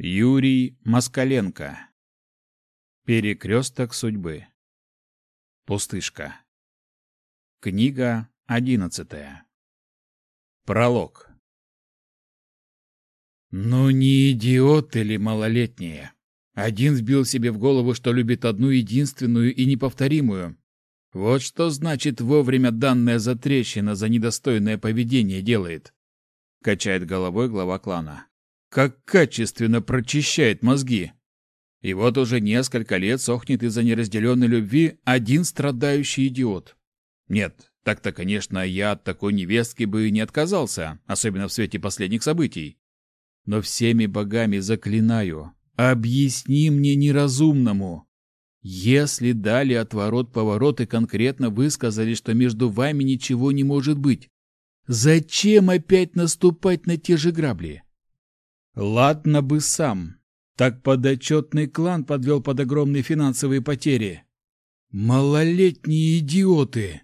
Юрий Москаленко. Перекресток судьбы. Пустышка. Книга одиннадцатая. Пролог. Ну не идиоты ли малолетние? Один вбил себе в голову, что любит одну единственную и неповторимую. Вот что значит вовремя данная затрещина за недостойное поведение делает. Качает головой глава клана как качественно прочищает мозги. И вот уже несколько лет сохнет из-за неразделенной любви один страдающий идиот. Нет, так-то, конечно, я от такой невестки бы не отказался, особенно в свете последних событий. Но всеми богами заклинаю, объясни мне неразумному. Если дали отворот-поворот и конкретно высказали, что между вами ничего не может быть, зачем опять наступать на те же грабли? Ладно бы сам. Так подотчетный клан подвел под огромные финансовые потери. Малолетние идиоты!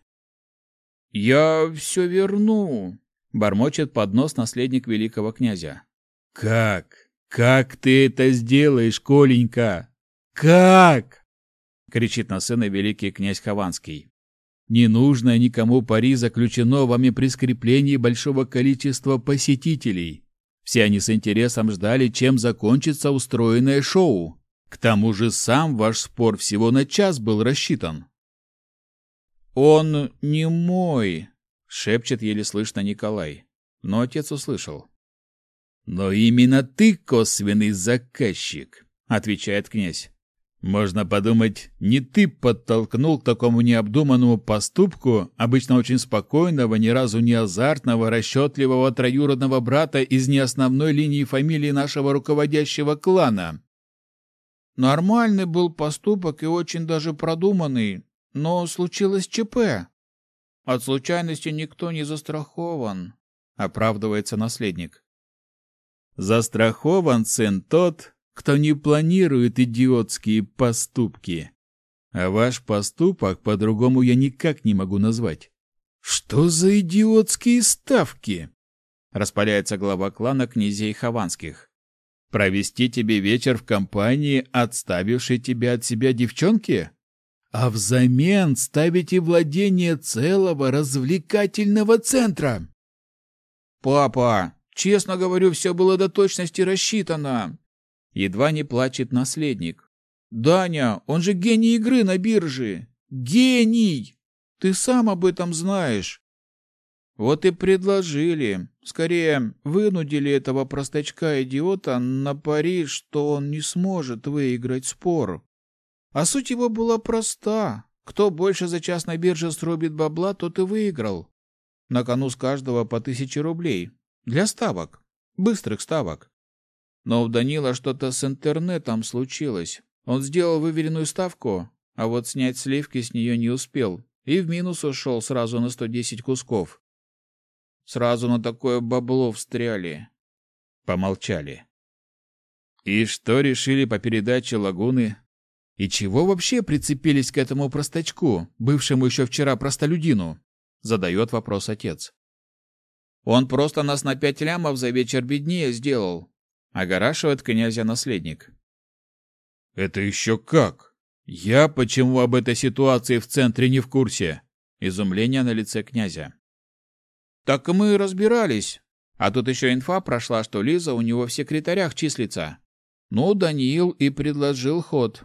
«Я все верну», — бормочет под нос наследник великого князя. «Как? Как ты это сделаешь, Коленька? Как?» — кричит на сына великий князь Хованский. «Не нужно никому пари заключено вами при скреплении большого количества посетителей. Все они с интересом ждали, чем закончится устроенное шоу. К тому же сам ваш спор всего на час был рассчитан. «Он не мой», — шепчет еле слышно Николай. Но отец услышал. «Но именно ты косвенный заказчик», — отвечает князь. Можно подумать, не ты подтолкнул к такому необдуманному поступку обычно очень спокойного, ни разу не азартного, расчетливого троюродного брата из неосновной линии фамилии нашего руководящего клана. Нормальный был поступок и очень даже продуманный, но случилось ЧП. От случайности никто не застрахован, оправдывается наследник. Застрахован сын тот, кто не планирует идиотские поступки. А ваш поступок по-другому я никак не могу назвать. Что за идиотские ставки? Распаляется глава клана князей Хованских. Провести тебе вечер в компании, отставившей тебя от себя девчонки? А взамен ставите владение целого развлекательного центра. Папа, честно говорю, все было до точности рассчитано. Едва не плачет наследник. «Даня, он же гений игры на бирже! Гений! Ты сам об этом знаешь!» Вот и предложили, скорее вынудили этого простачка-идиота на пари, что он не сможет выиграть спор. А суть его была проста. Кто больше за час на бирже срубит бабла, тот и выиграл. На кону с каждого по тысяче рублей. Для ставок. Быстрых ставок. Но у Данила что-то с интернетом случилось. Он сделал выверенную ставку, а вот снять сливки с нее не успел и в минус ушел сразу на 110 кусков. Сразу на такое бабло встряли. Помолчали. И что решили по передаче лагуны? И чего вообще прицепились к этому простачку, бывшему еще вчера простолюдину? Задает вопрос отец. Он просто нас на пять лямов за вечер беднее сделал, Огорашивает князя наследник. «Это еще как? Я почему об этой ситуации в центре не в курсе?» Изумление на лице князя. «Так мы разбирались. А тут еще инфа прошла, что Лиза у него в секретарях числится. Ну, Даниил и предложил ход.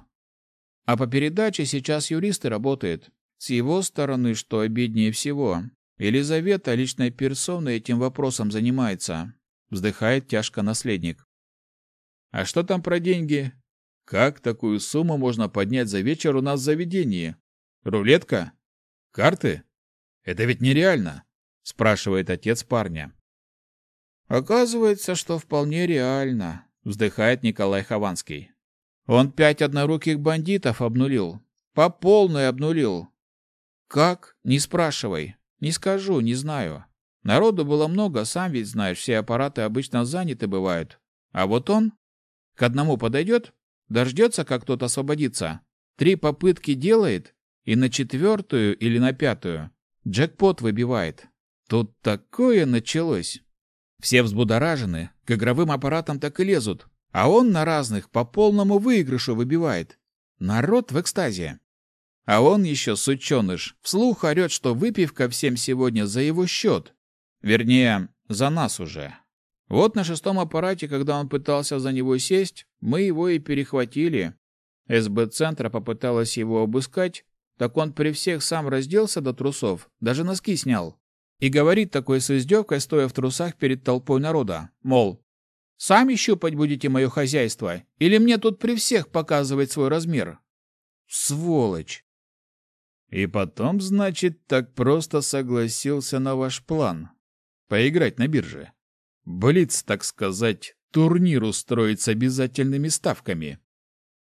А по передаче сейчас юристы работают. С его стороны, что обиднее всего, Елизавета личной персоной этим вопросом занимается. Вздыхает тяжко наследник. А что там про деньги? Как такую сумму можно поднять за вечер у нас в заведении? Рулетка? Карты? Это ведь нереально, спрашивает отец парня. Оказывается, что вполне реально, вздыхает Николай Хованский. Он пять одноруких бандитов обнулил, по полной обнулил. Как? Не спрашивай. Не скажу, не знаю. Народу было много, сам ведь знаешь, все аппараты обычно заняты бывают. А вот он к одному подойдет, дождется, как тот освободится, три попытки делает, и на четвертую или на пятую джекпот выбивает. Тут такое началось. Все взбудоражены, к игровым аппаратам так и лезут. а он на разных по полному выигрышу выбивает. Народ в экстазе. А он еще, сученыш, вслух орет, что выпивка всем сегодня за его счет. Вернее, за нас уже. Вот на шестом аппарате, когда он пытался за него сесть, мы его и перехватили. СБ-центра попыталась его обыскать, так он при всех сам разделся до трусов, даже носки снял. И говорит такой с издевкой, стоя в трусах перед толпой народа, мол, «Сами щупать будете мое хозяйство, или мне тут при всех показывать свой размер?» Сволочь! И потом, значит, так просто согласился на ваш план. Поиграть на бирже. Блиц, так сказать, турнир устроить с обязательными ставками.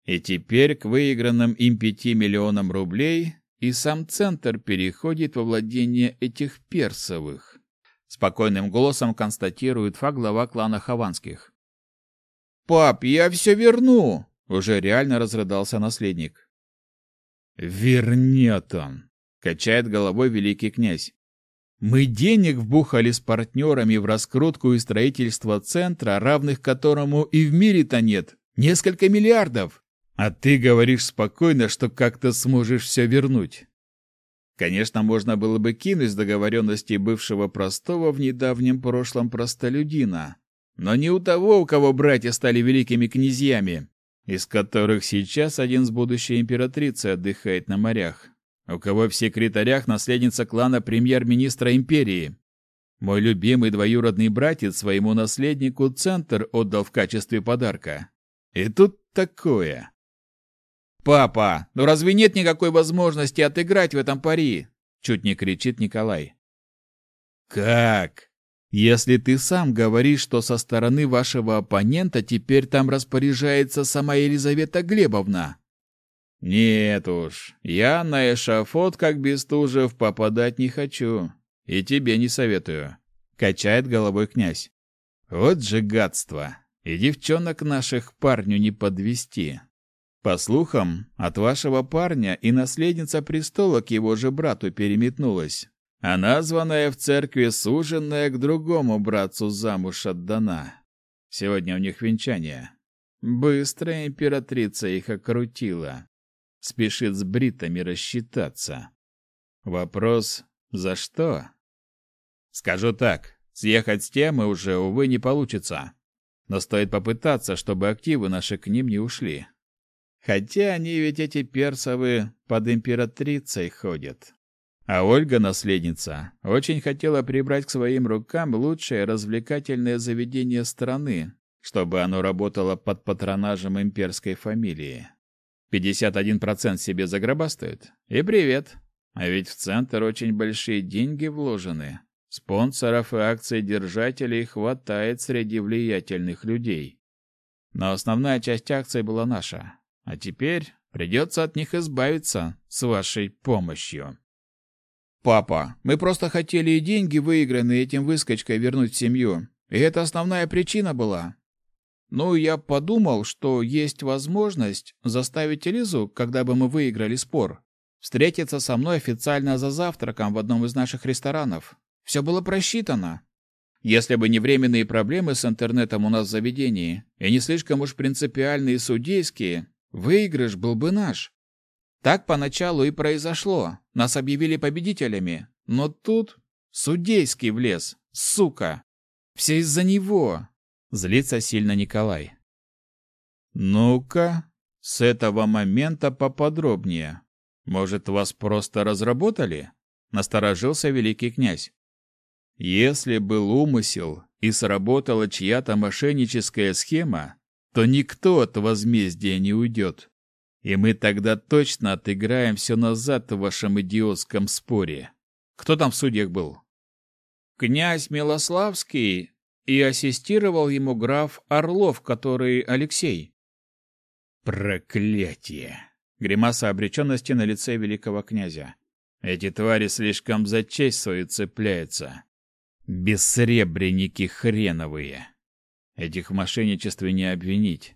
И теперь к выигранным им пяти миллионам рублей и сам центр переходит во владение этих персовых. Спокойным голосом констатирует факт глава клана Хованских. «Пап, я все верну!» — уже реально разрыдался наследник. «Вернет он!» — качает головой великий князь. «Мы денег вбухали с партнерами в раскрутку и строительство центра, равных которому и в мире-то нет. Несколько миллиардов. А ты говоришь спокойно, что как-то сможешь все вернуть». Конечно, можно было бы кинуть с договоренности бывшего простого в недавнем прошлом простолюдина. Но не у того, у кого братья стали великими князьями, из которых сейчас один с будущей императрицей отдыхает на морях, у кого в секретарях наследница клана премьер-министра империи. Мой любимый двоюродный братец своему наследнику центр отдал в качестве подарка. И тут такое. «Папа, ну разве нет никакой возможности отыграть в этом пари?» Чуть не кричит Николай. «Как? Если ты сам говоришь, что со стороны вашего оппонента теперь там распоряжается сама Елизавета Глебовна. Нет уж, я на эшафот, как Бестужев, попадать не хочу. И тебе не советую. Качает головой князь. Вот же гадство. И девчонок наших парню не подвести. По слухам, от вашего парня и наследница престола к его же брату переметнулась а названная в церкви суженная к другому братцу замуж отдана. Сегодня у них венчание. Быстро императрица их окрутила. Спешит с бритами рассчитаться. Вопрос «За что?» Скажу так, съехать с темы уже, увы, не получится. Но стоит попытаться, чтобы активы наши к ним не ушли. Хотя они ведь эти персовы под императрицей ходят. А Ольга, наследница, очень хотела прибрать к своим рукам лучшее развлекательное заведение страны, чтобы оно работало под патронажем имперской фамилии. 51% себе загробастают. И привет. А ведь в центр очень большие деньги вложены. Спонсоров и акций держателей хватает среди влиятельных людей. Но основная часть акций была наша. А теперь придется от них избавиться с вашей помощью. «Папа, мы просто хотели и деньги, выигранные этим выскочкой, вернуть в семью. И это основная причина была. Ну, я подумал, что есть возможность заставить Элизу, когда бы мы выиграли спор, встретиться со мной официально за завтраком в одном из наших ресторанов. Все было просчитано. Если бы не временные проблемы с интернетом у нас в заведении, и не слишком уж принципиальные судейские, выигрыш был бы наш. Так поначалу и произошло. Нас объявили победителями. Но тут судейский влез. Сука! Все из-за него. Злится сильно Николай. Ну-ка, с этого момента поподробнее. Может, вас просто разработали? Насторожился великий князь. Если был умысел и сработала чья-то мошенническая схема, то никто от возмездия не уйдет. И мы тогда точно отыграем все назад в вашем идиотском споре. Кто там в судьях был? Князь Милославский и ассистировал ему граф Орлов, который Алексей. Проклятие! Гримаса обреченности на лице великого князя. Эти твари слишком за честь свою цепляются. Бессребреники хреновые. Этих в мошенничестве не обвинить.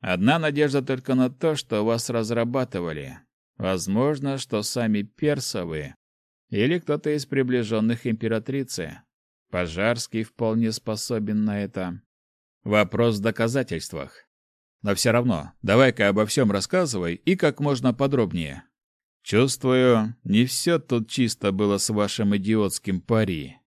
Одна надежда только на то, что вас разрабатывали. Возможно, что сами персовы или кто-то из приближенных императрицы. Пожарский вполне способен на это. Вопрос в доказательствах. Но все равно, давай-ка обо всем рассказывай и как можно подробнее. Чувствую, не все тут чисто было с вашим идиотским пари.